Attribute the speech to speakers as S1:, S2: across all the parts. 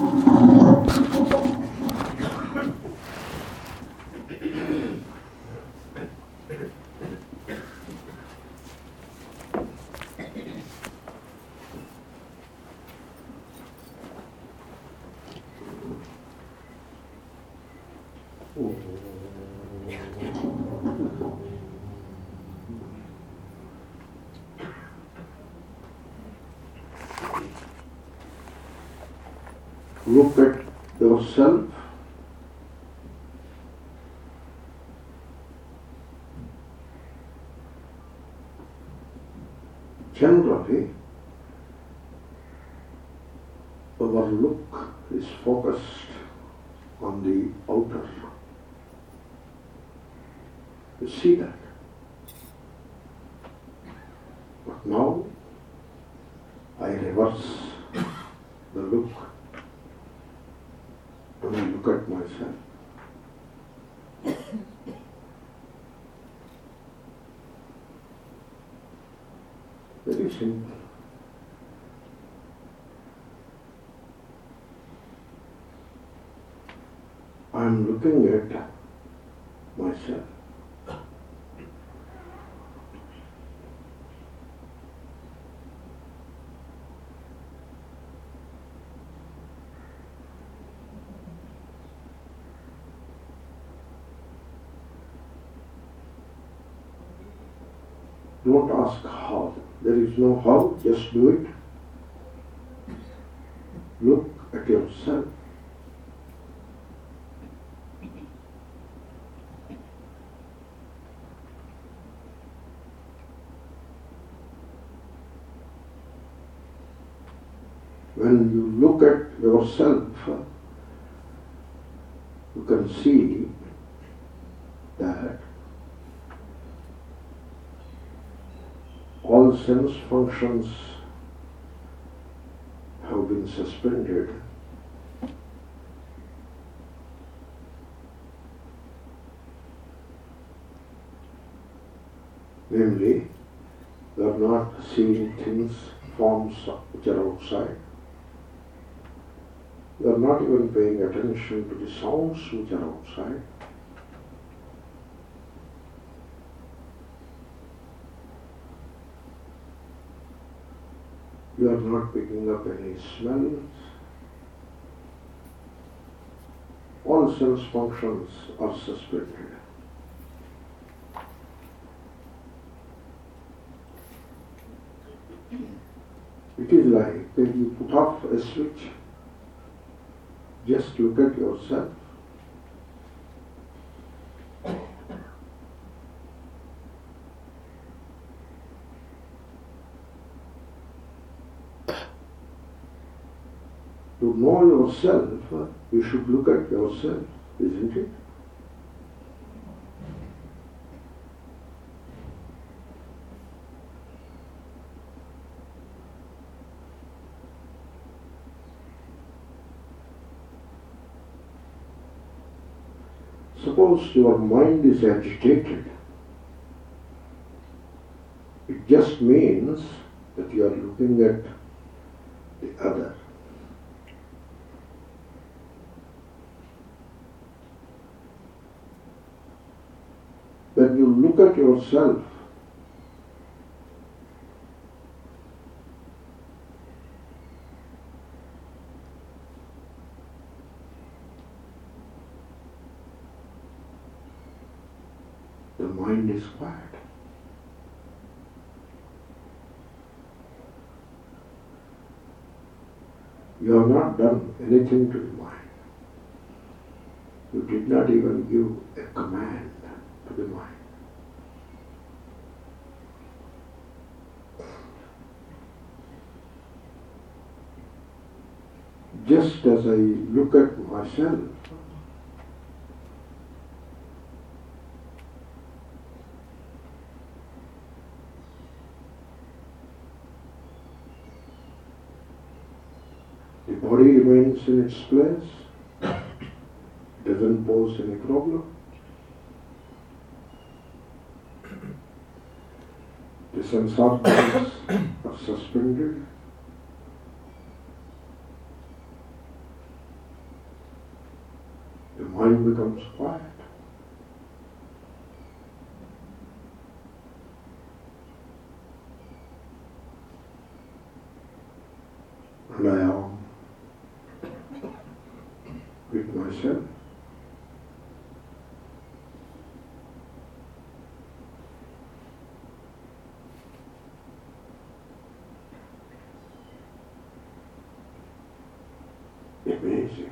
S1: look at yourself generally our look is focused on the outer. You see that. But now I reverse the look look myself. Very simple. I'm looking at myself. Don't ask how. There is no how, just do it. Look at yourself. When you look at yourself, you can see that all sense functions have been suspended. Namely, we are not seeing things, forms which are outside. We are not even paying attention to the sounds which are outside. You are not picking up any smells. All sense functions are suspended. It is like when you put off a switch, just look at yourself. To know yourself, you should look at yourself, isn't it? Suppose your mind is agitated. It just means that you are looking at the other. When you look at yourself, the mind is quiet. You have not done anything to the mind. You did not even give a command to the mind. Just as I look at myself, the body remains in its place, doesn't pose any problem. The sense organs are suspended. Mind becomes quiet. And I am with myself. Amazing.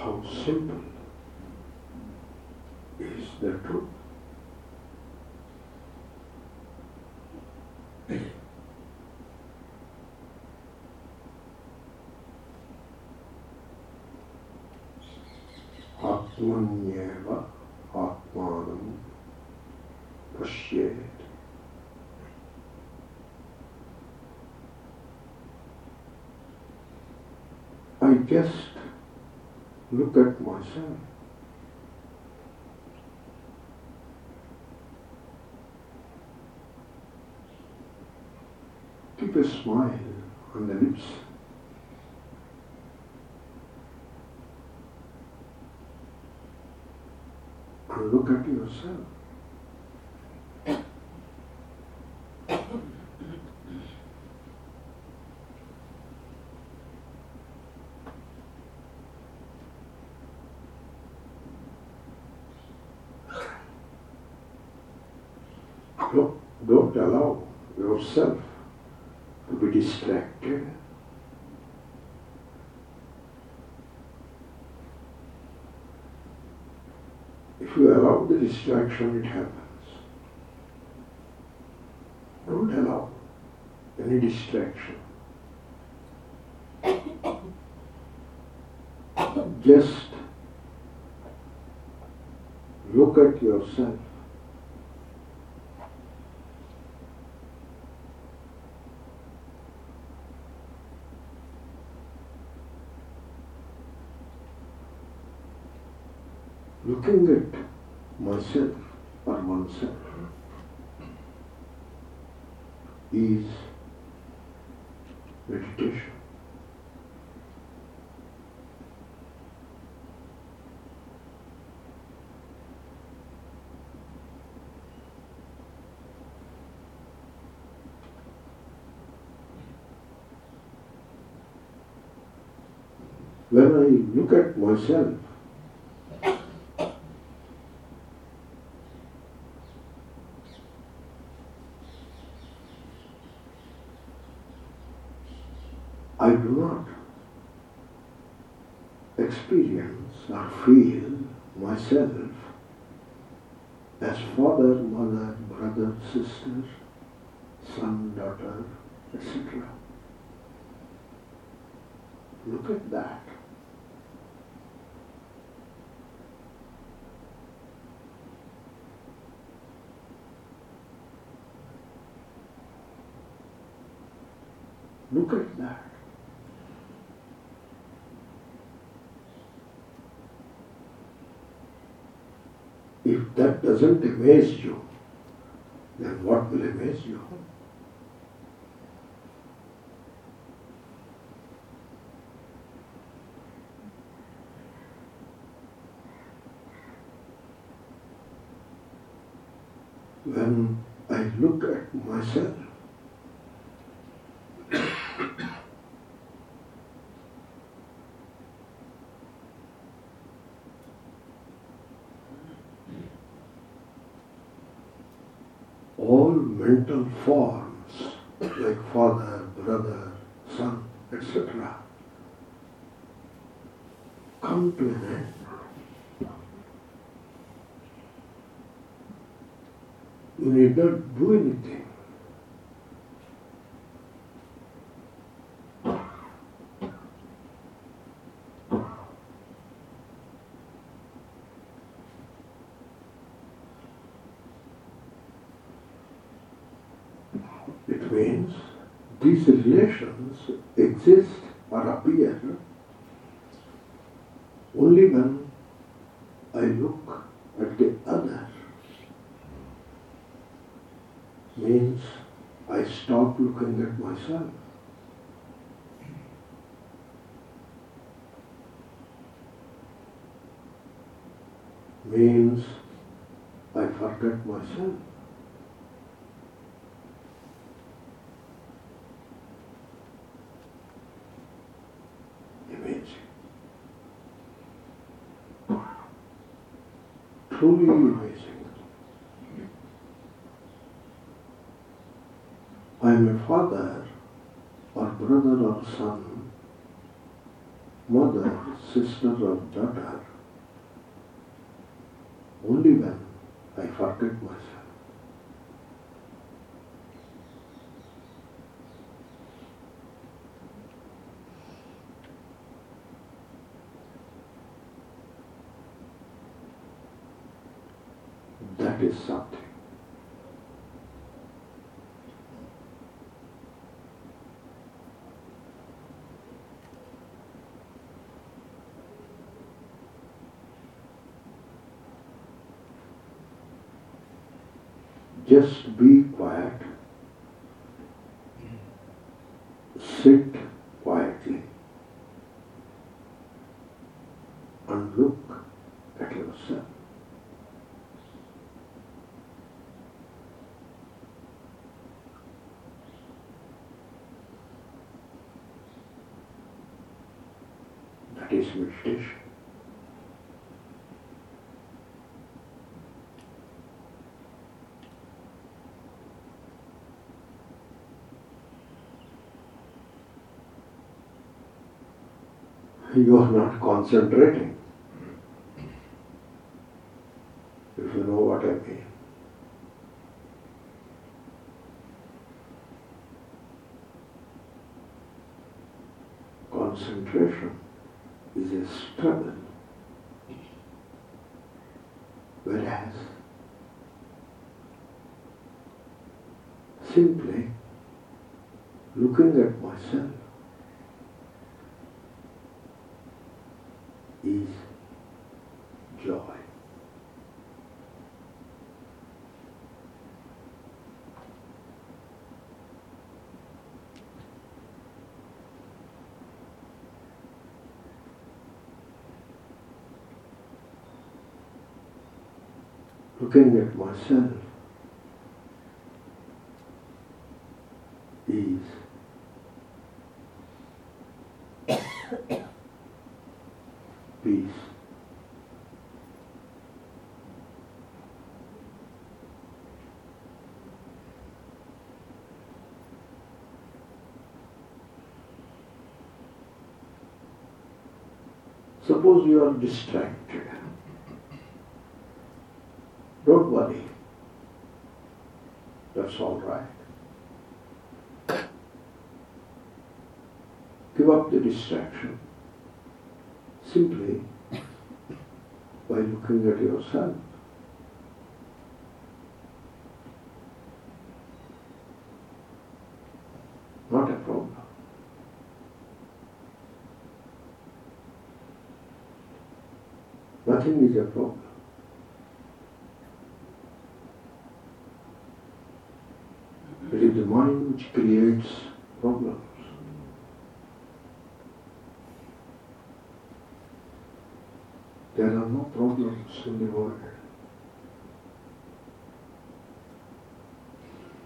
S1: How simple is the truth? आत्मन्येव आत्मानं पश्येत् I just look at myself. Keep a smile on the lips. And look at yourself. Don't, don't allow yourself to be distracted. If you allow the distraction, it happens. Don't allow any distraction. Just look at yourself. Looking at myself or oneself is meditation. When I look at myself, I do not experience or feel myself as father, mother, brother, sister, son, daughter, etc. Look at that. Look at that. If that doesn't amaze you, then what will amaze you? When I look at myself, all forms like father, brother, son, etc. come to an end. You need not do anything. these relations exist or appear only when I look at the other. Means I stop looking at myself. Means I forget myself. Truly amazing. I am a father or brother or son, mother, sister or daughter, only when I forget myself. That is something. Just be quiet. Sit quietly and look at yourself. That is meditation. You are not concentrating. If you know what I mean. Concentration is a struggle. Whereas simply looking at myself is joy. Looking at myself is peace. Suppose you are distracted. Don't worry. That's all right. Give up the distraction simply by looking at yourself. Not a problem. Nothing is a problem. It is the mind which creates problems. There are no problems in the world.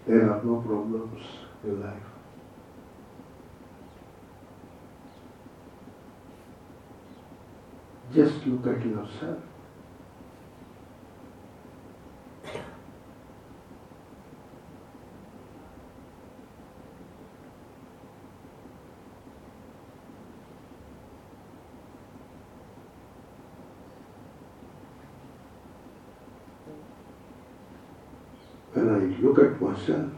S1: There are no problems in life. Just look at yourself. When I look at myself,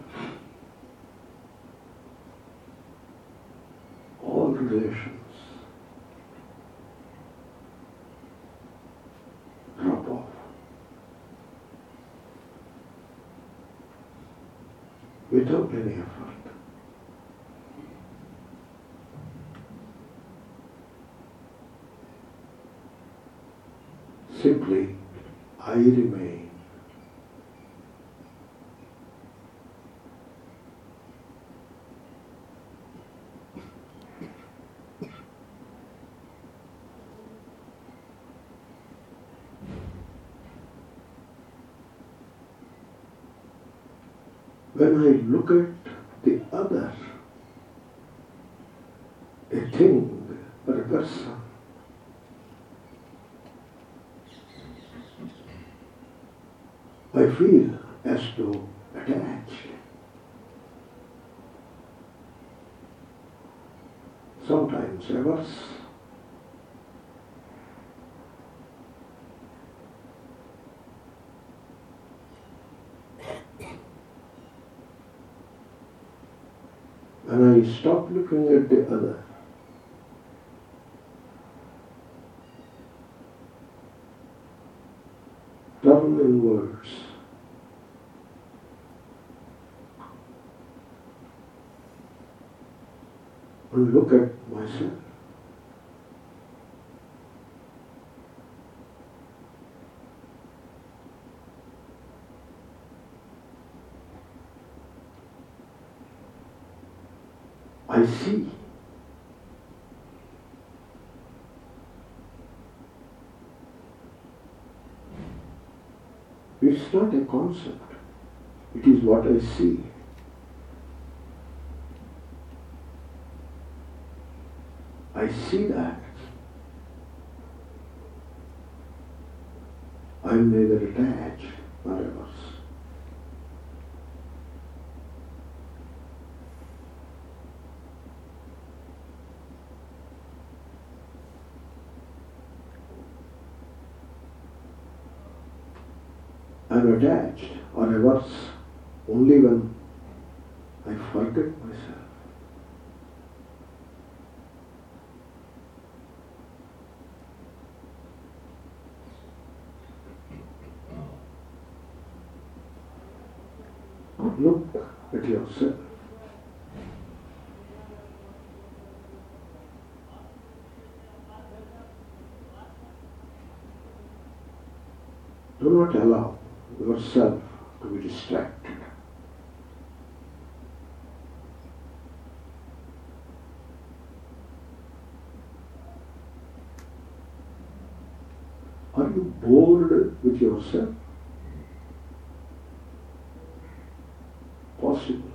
S1: all relations drop off. Without any effort. Simply, I remain when I look at the other, a thing or a person, I feel as to attach. Sometimes averse. And I stop looking at the other. Turn inwards. And look at myself. I see. It's not a concept, it is what I see. I see that. I'm neither attached nor averse. I'm attached or averse only when I forget myself. Look at yourself. Do not allow yourself to be distracted. Are you bored with yourself? Possible.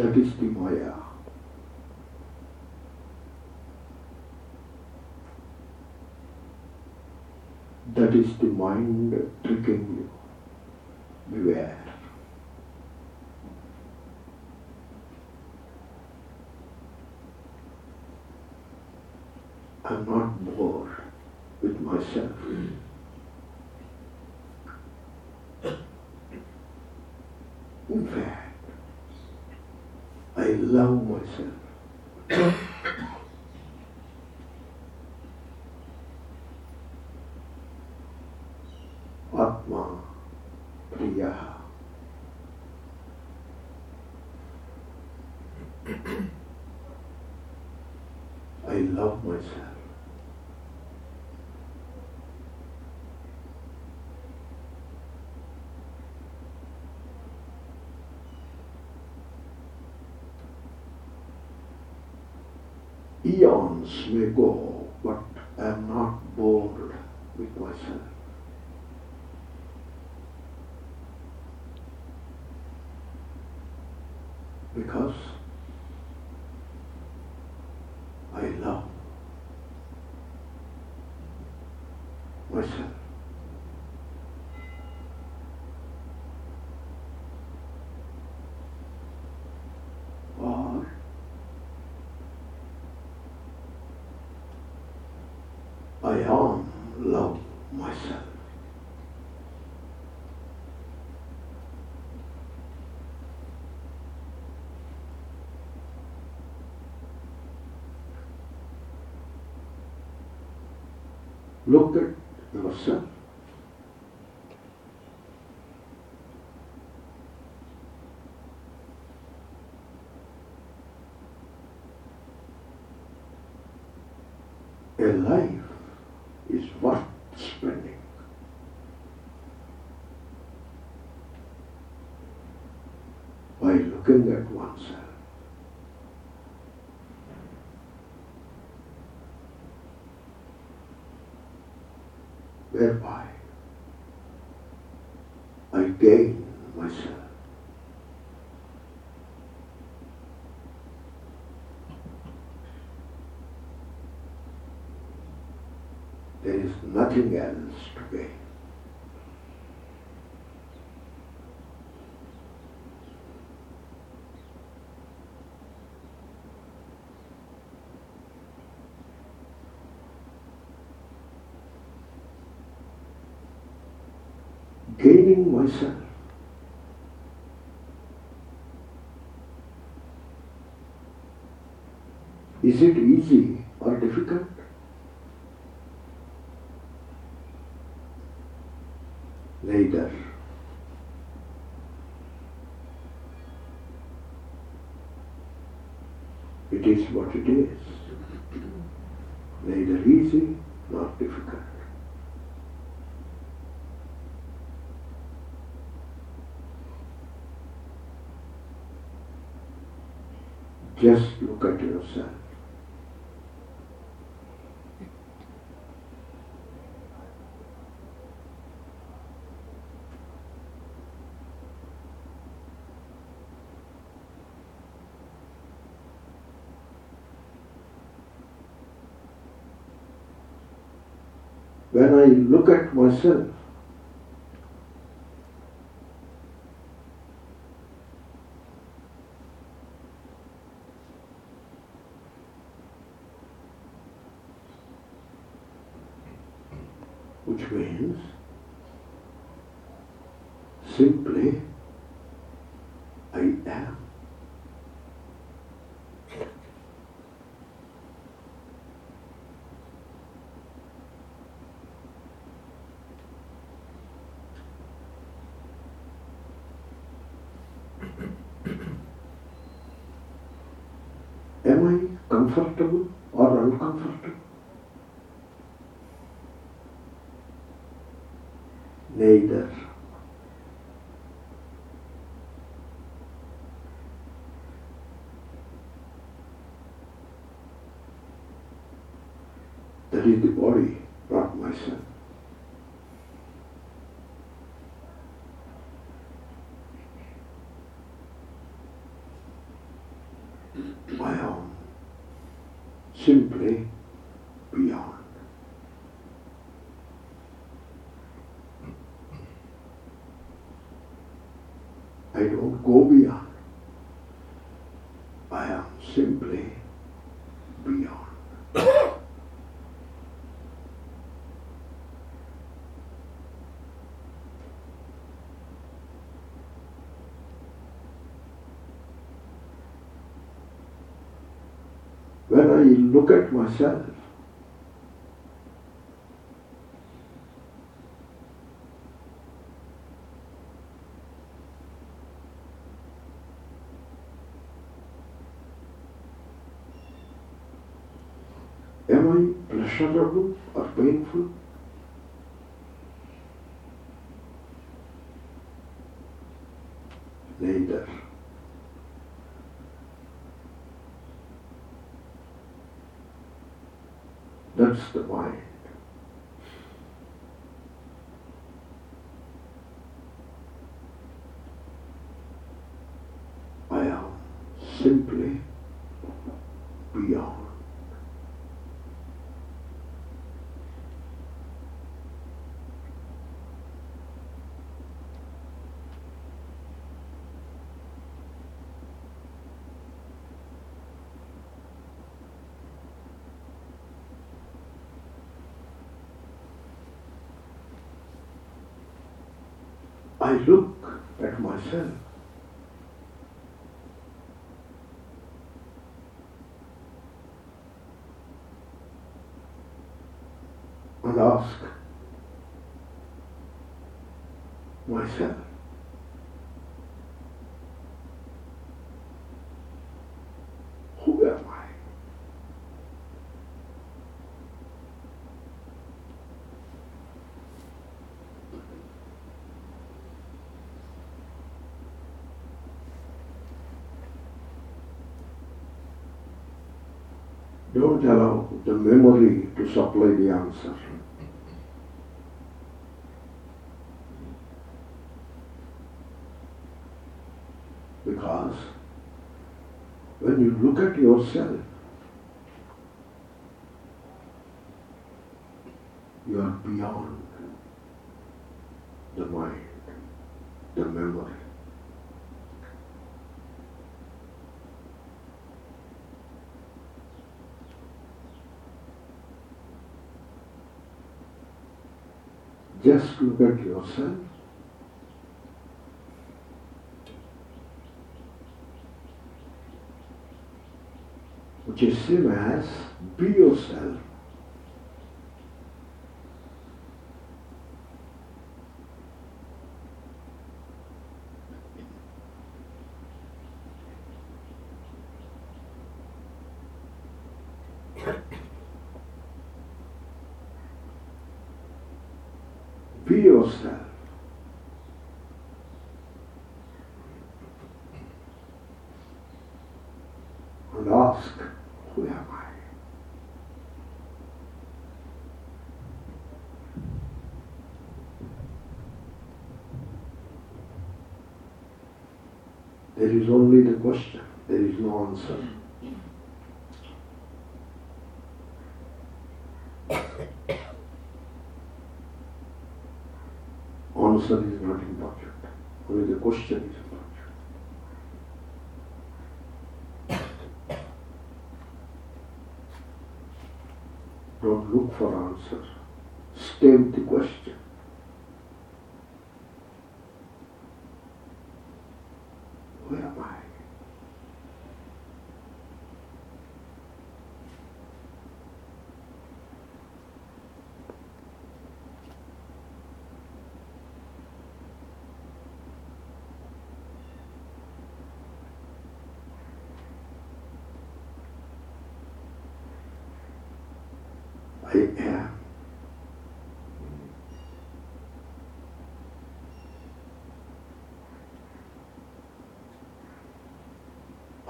S1: That is the Maya. That is the mind tricking you. Beware. I'm not bored with myself. In fact, I love myself. Atma Priya. I love. Eons may go, but I am not bored with myself. Because I love myself. Or I am love myself. Look at yourself. A life is worth spending. By looking at oneself. Whereby I gain myself. There is nothing else to gain. Gaining myself. Is it easy or difficult? Neither. It is what it is. Neither easy nor difficult. Just look at yourself. When I look at myself, comfortable or uncomfortable? Neither. I look at myself, am I pleasurable or painful? Neither. That's the mind. I am simply beyond. I look at myself. And ask myself, allow the memory to supply the answer. Because when you look at yourself, you are beyond the mind, the memory. Just look at yourself. Which is same as be yourself. Be yourself. And ask, who am I? There is only the question, there is no answer. Answer is not important. Only the question is important. Don't look for answer. Stay with the question. I.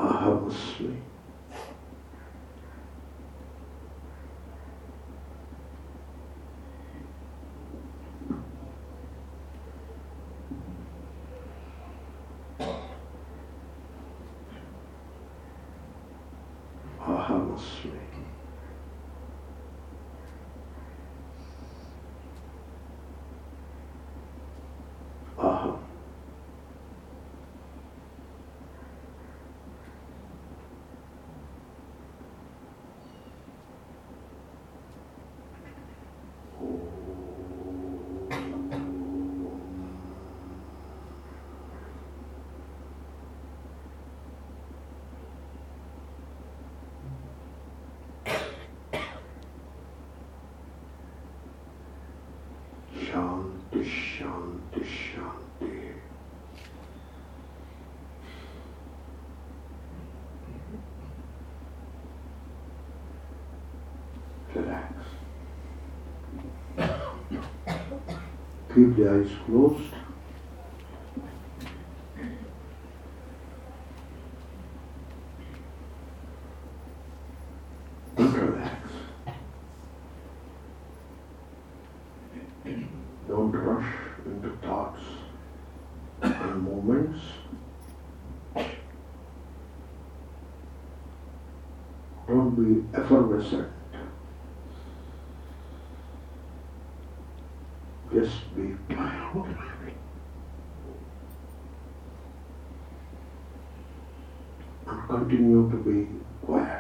S1: Ahamasmi. Ahamasmi. Aham. Keep the eyes closed. And relax. Don't rush into thoughts and moments. Don't be effervescent. Just be quiet. And continue to be quiet.